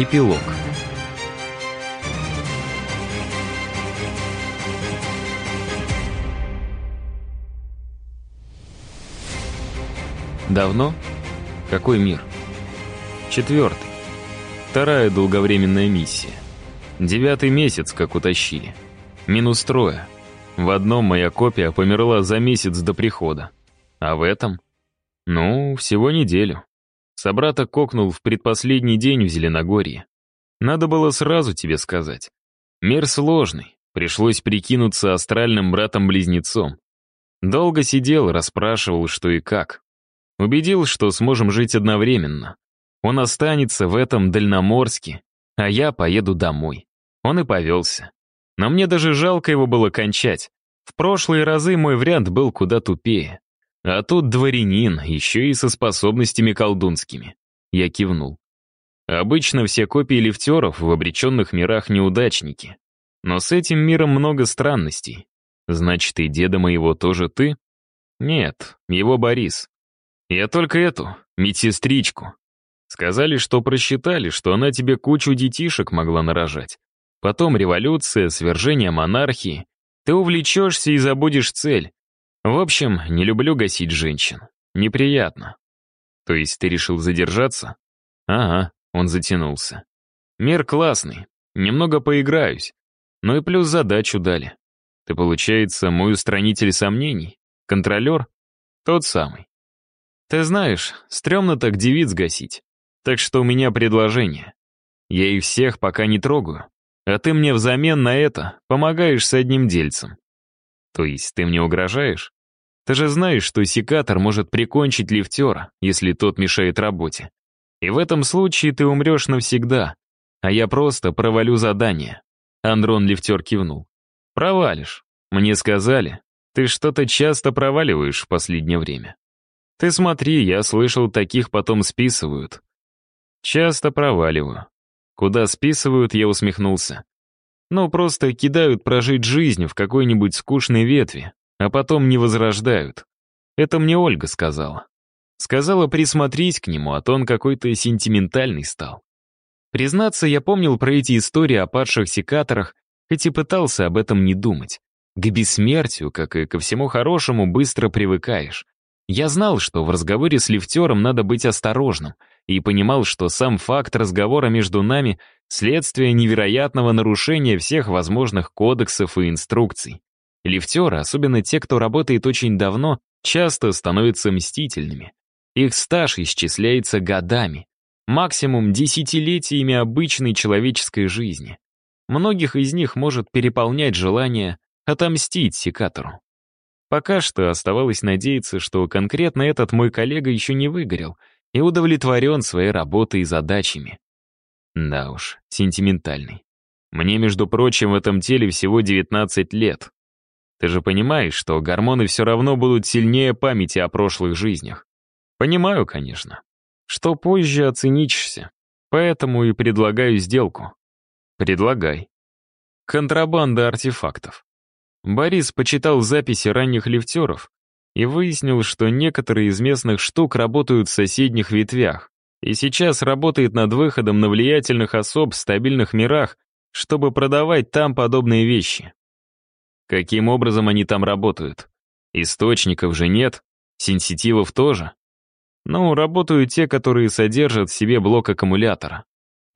Эпилог. Давно? Какой мир? Четвертый. Вторая долговременная миссия. Девятый месяц, как утащили. Минус трое. В одном моя копия померла за месяц до прихода. А в этом? Ну, всего неделю. Собрата кокнул в предпоследний день в Зеленогорье. Надо было сразу тебе сказать. Мир сложный, пришлось прикинуться астральным братом-близнецом. Долго сидел, расспрашивал, что и как. Убедил, что сможем жить одновременно. Он останется в этом Дальноморске, а я поеду домой. Он и повелся. Но мне даже жалко его было кончать. В прошлые разы мой вариант был куда тупее. А тут дворянин, еще и со способностями колдунскими. Я кивнул. Обычно все копии лифтеров в обреченных мирах неудачники. Но с этим миром много странностей. Значит, и деда моего тоже ты? Нет, его Борис. Я только эту, медсестричку. Сказали, что просчитали, что она тебе кучу детишек могла нарожать. Потом революция, свержение монархии. Ты увлечешься и забудешь цель. В общем, не люблю гасить женщин. Неприятно. То есть ты решил задержаться? Ага, он затянулся. Мир классный, немного поиграюсь. Ну и плюс задачу дали. Ты, получается, мой устранитель сомнений? Контролер? Тот самый. Ты знаешь, стрёмно так девиц гасить. Так что у меня предложение. Я их всех пока не трогаю, а ты мне взамен на это помогаешь с одним дельцем. То есть ты мне угрожаешь? Ты же знаешь, что секатор может прикончить лифтера, если тот мешает работе. И в этом случае ты умрешь навсегда, а я просто провалю задание. Андрон лифтер кивнул. Провалишь. Мне сказали, ты что-то часто проваливаешь в последнее время. Ты смотри, я слышал, таких потом списывают. Часто проваливаю. Куда списывают, я усмехнулся. Ну, просто кидают прожить жизнь в какой-нибудь скучной ветви, а потом не возрождают. Это мне Ольга сказала. Сказала присмотреть к нему, а то он какой-то сентиментальный стал. Признаться, я помнил про эти истории о падших секаторах, хоть и пытался об этом не думать. К бессмертию, как и ко всему хорошему, быстро привыкаешь. Я знал, что в разговоре с лифтером надо быть осторожным, и понимал, что сам факт разговора между нами — следствие невероятного нарушения всех возможных кодексов и инструкций. Лифтеры, особенно те, кто работает очень давно, часто становятся мстительными. Их стаж исчисляется годами, максимум десятилетиями обычной человеческой жизни. Многих из них может переполнять желание отомстить секатору. Пока что оставалось надеяться, что конкретно этот мой коллега еще не выгорел — и удовлетворен своей работой и задачами. Да уж, сентиментальный. Мне, между прочим, в этом теле всего 19 лет. Ты же понимаешь, что гормоны все равно будут сильнее памяти о прошлых жизнях. Понимаю, конечно. Что позже оценичься. Поэтому и предлагаю сделку. Предлагай. Контрабанда артефактов. Борис почитал записи ранних лифтеров и выяснил, что некоторые из местных штук работают в соседних ветвях, и сейчас работает над выходом на влиятельных особ в стабильных мирах, чтобы продавать там подобные вещи. Каким образом они там работают? Источников же нет, сенситивов тоже. Ну, работают те, которые содержат в себе блок аккумулятора.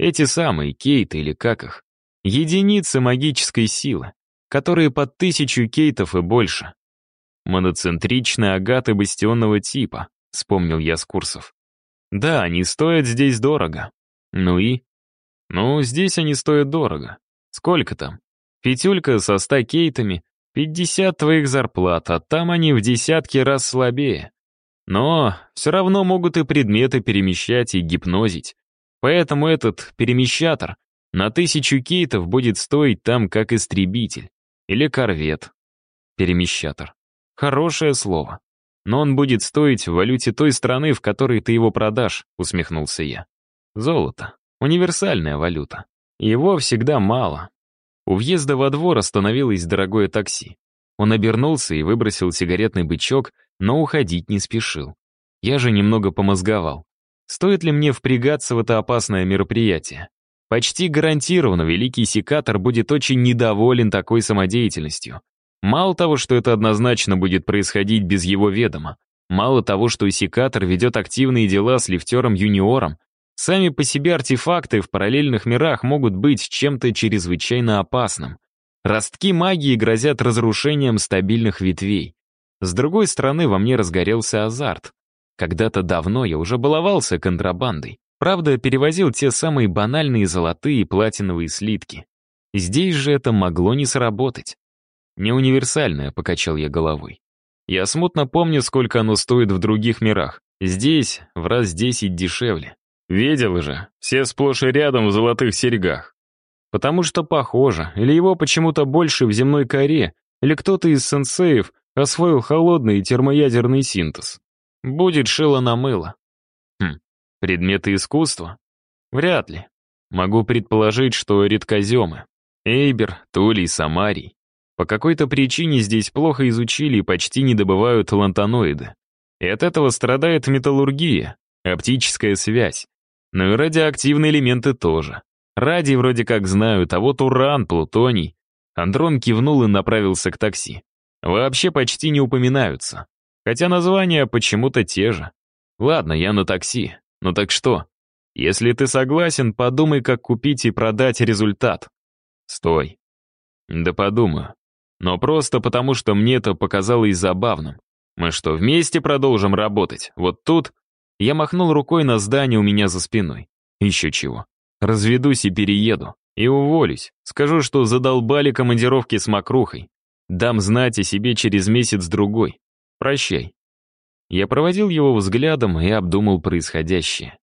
Эти самые, кейты или как их. Единицы магической силы, которые под тысячу кейтов и больше. Моноцентричные агаты бастионного типа, вспомнил я с курсов. Да, они стоят здесь дорого. Ну и? Ну, здесь они стоят дорого. Сколько там? Петюлька со ста кейтами, пятьдесят твоих зарплат, а там они в десятки раз слабее. Но все равно могут и предметы перемещать и гипнозить. Поэтому этот перемещатор на тысячу кейтов будет стоить там как истребитель. Или корвет. Перемещатор. Хорошее слово. Но он будет стоить в валюте той страны, в которой ты его продашь, усмехнулся я. Золото. Универсальная валюта. Его всегда мало. У въезда во двор остановилось дорогое такси. Он обернулся и выбросил сигаретный бычок, но уходить не спешил. Я же немного помозговал. Стоит ли мне впрягаться в это опасное мероприятие? Почти гарантированно великий секатор будет очень недоволен такой самодеятельностью. Мало того, что это однозначно будет происходить без его ведома, мало того, что секатор ведет активные дела с лифтером-юниором, сами по себе артефакты в параллельных мирах могут быть чем-то чрезвычайно опасным. Ростки магии грозят разрушением стабильных ветвей. С другой стороны, во мне разгорелся азарт. Когда-то давно я уже баловался контрабандой. Правда, перевозил те самые банальные золотые и платиновые слитки. Здесь же это могло не сработать. Не универсальное, покачал я головой. Я смутно помню, сколько оно стоит в других мирах. Здесь в раз десять дешевле. Видел же, все сплошь и рядом в золотых серьгах. Потому что похоже, или его почему-то больше в земной коре, или кто-то из сенсеев освоил холодный термоядерный синтез. Будет шило на мыло. Хм, предметы искусства? Вряд ли. Могу предположить, что редкоземы. Эйбер, Тулей, Самарий. По какой-то причине здесь плохо изучили и почти не добывают лантаноиды. И от этого страдает металлургия, оптическая связь. Но и радиоактивные элементы тоже. Радий вроде как знают, а вот уран, плутоний. Андрон кивнул и направился к такси. Вообще почти не упоминаются. Хотя названия почему-то те же. Ладно, я на такси. Ну так что? Если ты согласен, подумай, как купить и продать результат. Стой. Да подумаю. Но просто потому, что мне это показалось забавным. Мы что, вместе продолжим работать? Вот тут... Я махнул рукой на здание у меня за спиной. Еще чего. Разведусь и перееду. И уволюсь. Скажу, что задолбали командировки с мокрухой. Дам знать о себе через месяц-другой. Прощай. Я проводил его взглядом и обдумал происходящее.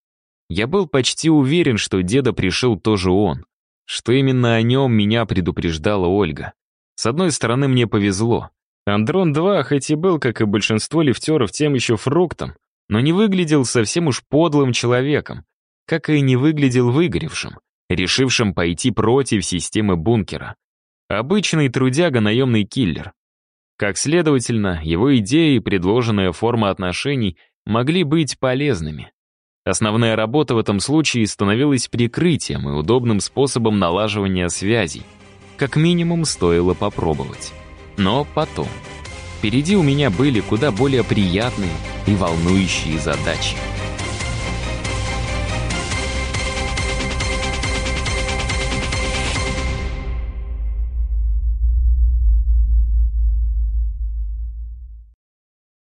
Я был почти уверен, что деда пришел тоже он, что именно о нем меня предупреждала Ольга. С одной стороны, мне повезло. Андрон-2, хоть и был, как и большинство лифтеров, тем еще фруктом, но не выглядел совсем уж подлым человеком, как и не выглядел выгоревшим, решившим пойти против системы бункера. Обычный трудяга-наемный киллер. Как следовательно, его идеи и предложенная форма отношений могли быть полезными. Основная работа в этом случае становилась прикрытием и удобным способом налаживания связей. Как минимум, стоило попробовать. Но потом. Впереди у меня были куда более приятные и волнующие задачи.